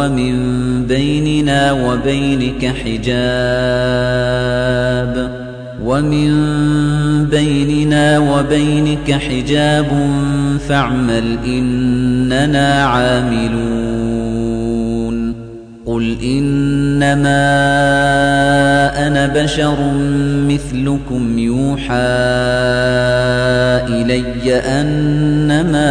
ومن بيننا وبينك حجاب ومن بيننا وبينك حجاب فاعمل إننا عاملون قل إنما أنا بشر مثلكم يوحى إلي أنما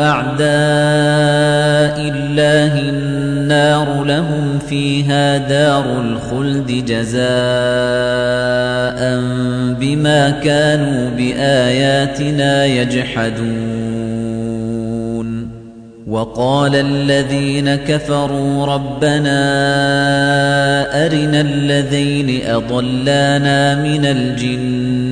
أعداء الله النار لهم فيها دار الخلد جزاء بما كانوا بآياتنا يجحدون. وقال الذين كفروا ربنا أرنا الذين أضلانا من الجن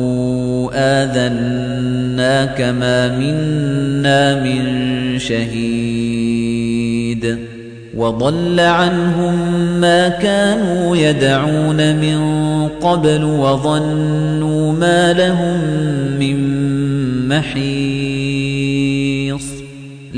آذناك ما منا من شهيد وضل عنهم ما كانوا يدعون من قبل وظنوا ما لهم من محيص